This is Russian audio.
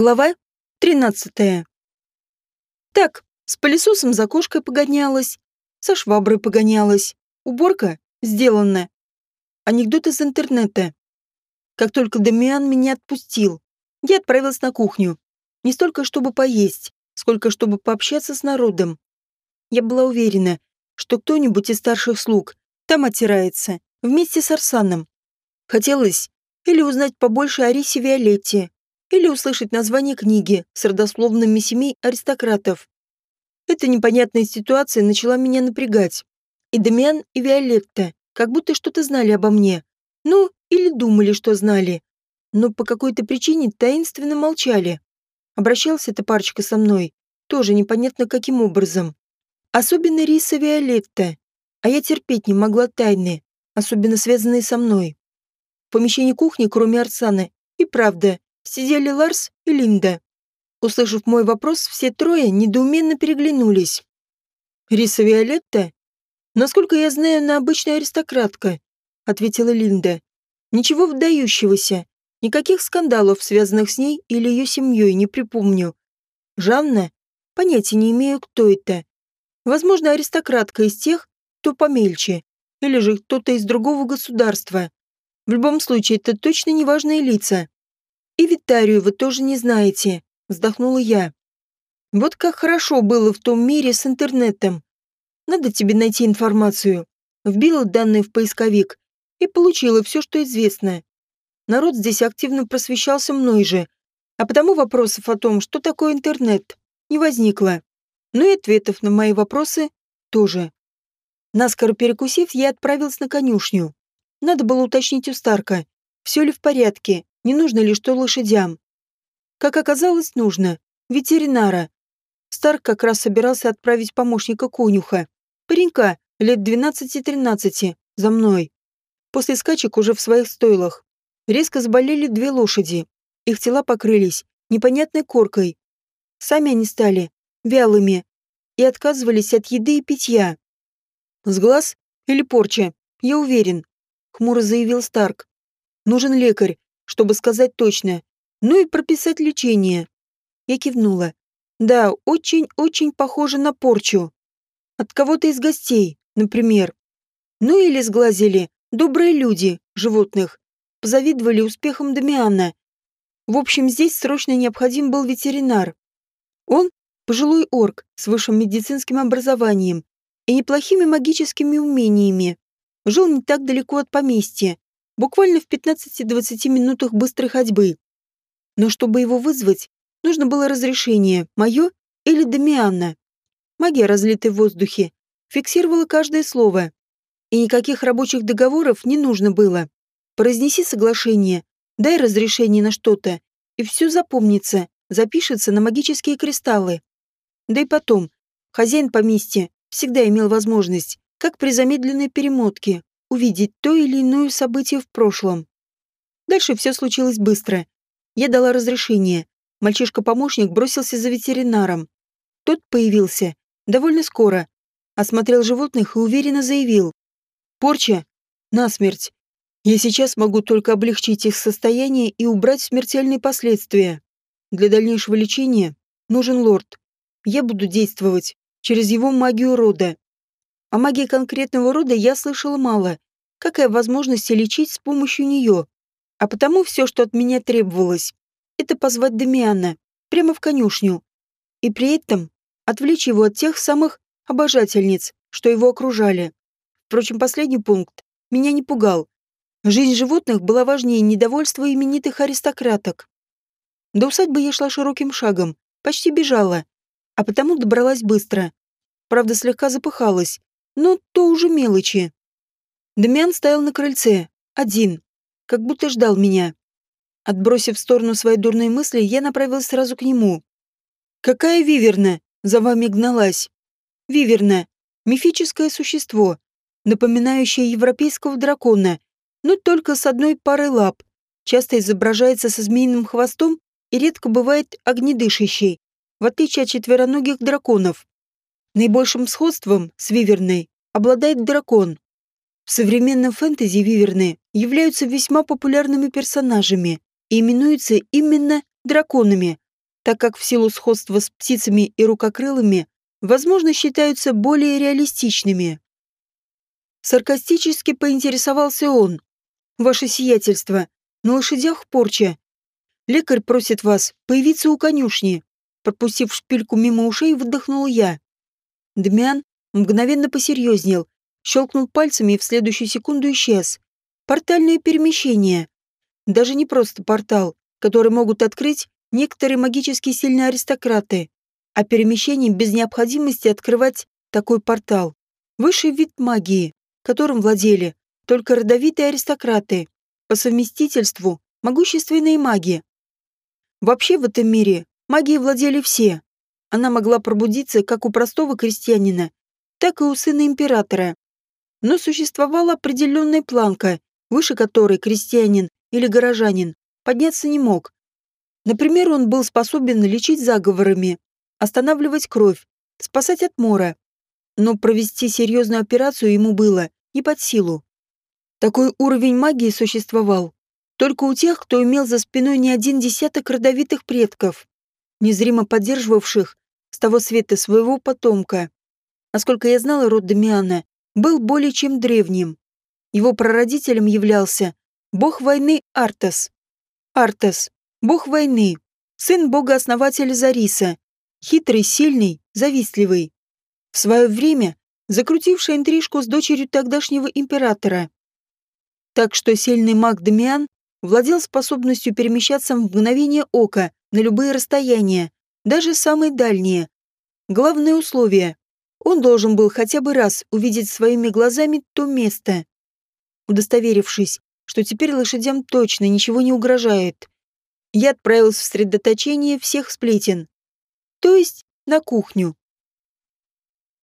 Глава 13. Так, с пылесосом за кошкой погонялась, со шваброй погонялась. Уборка сделана. Анекдот из интернета. Как только Дамиан меня отпустил, я отправилась на кухню. Не столько, чтобы поесть, сколько, чтобы пообщаться с народом. Я была уверена, что кто-нибудь из старших слуг там оттирается, вместе с Арсаном. Хотелось или узнать побольше о Рисе Виолетте, или услышать название книги с родословными семей аристократов. Эта непонятная ситуация начала меня напрягать. И Дамиан, и Виолетта как будто что-то знали обо мне. Ну, или думали, что знали. Но по какой-то причине таинственно молчали. Обращалась эта парочка со мной, тоже непонятно каким образом. Особенно Риса Виолетта. А я терпеть не могла тайны, особенно связанные со мной. В помещении кухни, кроме Арсана, и правда, сидели Ларс и Линда. Услышав мой вопрос, все трое недоуменно переглянулись. «Риса Виолетта? Насколько я знаю, она обычная аристократка», — ответила Линда. «Ничего выдающегося. Никаких скандалов, связанных с ней или ее семьей, не припомню. Жанна? Понятия не имею, кто это. Возможно, аристократка из тех, кто помельче, или же кто-то из другого государства. В любом случае, это точно неважные лица. И Витарию вы тоже не знаете, вздохнула я. Вот как хорошо было в том мире с интернетом. Надо тебе найти информацию. Вбила данные в поисковик и получила все, что известно. Народ здесь активно просвещался мной же, а потому вопросов о том, что такое интернет, не возникло. Но и ответов на мои вопросы тоже. Наскоро перекусив, я отправилась на конюшню. Надо было уточнить у Старка, все ли в порядке, не нужно ли что лошадям. Как оказалось, нужно. Ветеринара. Старк как раз собирался отправить помощника конюха. Паренька, лет 12-13, за мной. После скачек уже в своих стойлах. Резко заболели две лошади. Их тела покрылись непонятной коркой. Сами они стали вялыми и отказывались от еды и питья. «С глаз или порча? Я уверен», — хмуро заявил Старк. «Нужен лекарь, чтобы сказать точно. Ну и прописать лечение. Я кивнула. Да, очень-очень похоже на порчу. От кого-то из гостей, например. Ну или сглазили добрые люди, животных. Позавидовали успехам Дамиана. В общем, здесь срочно необходим был ветеринар. Он – пожилой орк с высшим медицинским образованием и неплохими магическими умениями. Жил не так далеко от поместья, буквально в 15-20 минутах быстрой ходьбы. Но чтобы его вызвать, нужно было разрешение, мое или Дамианна. Магия, разлитая в воздухе, фиксировала каждое слово. И никаких рабочих договоров не нужно было. Произнеси соглашение, дай разрешение на что-то, и все запомнится, запишется на магические кристаллы. Да и потом, хозяин поместья всегда имел возможность, как при замедленной перемотке, увидеть то или иное событие в прошлом. Дальше все случилось быстро. Я дала разрешение. Мальчишка-помощник бросился за ветеринаром. Тот появился довольно скоро, осмотрел животных и уверенно заявил. «Порча? Насмерть. Я сейчас могу только облегчить их состояние и убрать смертельные последствия. Для дальнейшего лечения нужен лорд. Я буду действовать через его магию рода. О магии конкретного рода я слышала мало. Какая возможность лечить с помощью нее? А потому все, что от меня требовалось, это позвать Дамиана прямо в конюшню. И при этом отвлечь его от тех самых обожательниц, что его окружали. Впрочем, последний пункт меня не пугал. Жизнь животных была важнее недовольства именитых аристократок. До усадьбы я шла широким шагом, почти бежала, а потому добралась быстро. Правда, слегка запыхалась, но то уже мелочи. Дамиан стоял на крыльце, один, как будто ждал меня. Отбросив в сторону свои дурные мысли, я направилась сразу к нему. «Какая виверна за вами гналась?» «Виверна — мифическое существо, напоминающее европейского дракона, но только с одной парой лап, часто изображается со змеиным хвостом и редко бывает огнедышащей, в отличие от четвероногих драконов. Наибольшим сходством с Виверной обладает дракон. В современном фэнтези Виверны являются весьма популярными персонажами и именуются именно драконами, так как в силу сходства с птицами и рукокрылыми, возможно, считаются более реалистичными. Саркастически поинтересовался он. «Ваше сиятельство, на лошадях порча. Лекарь просит вас появиться у конюшни». Пропустив шпильку мимо ушей, выдохнул я. Дмян мгновенно посерьезнел, щелкнул пальцами и в следующую секунду исчез. Портальное перемещение. Даже не просто портал, который могут открыть некоторые магически сильные аристократы, а перемещение без необходимости открывать такой портал. Высший вид магии, которым владели только родовитые аристократы, по совместительству могущественные маги. Вообще в этом мире магией владели все. Она могла пробудиться как у простого крестьянина, так и у сына императора. Но существовала определенная планка, выше которой крестьянин или горожанин подняться не мог. Например, он был способен лечить заговорами, останавливать кровь, спасать от мора. Но провести серьезную операцию ему было не под силу. Такой уровень магии существовал только у тех, кто имел за спиной не один десяток родовитых предков, незримо поддерживавших с того света своего потомка. Насколько я знала, род Дамиана был более чем древним. Его прародителем являлся бог войны Артас. Артас – бог войны, сын бога-основателя Зариса, хитрый, сильный, завистливый. В свое время закрутивший интрижку с дочерью тогдашнего императора. Так что сильный маг Дамиан владел способностью перемещаться в мгновение ока на любые расстояния, даже самые дальние. Главное условие – он должен был хотя бы раз увидеть своими глазами то место. Удостоверившись, что теперь лошадям точно ничего не угрожает. Я отправился в средоточение всех сплетен. То есть на кухню.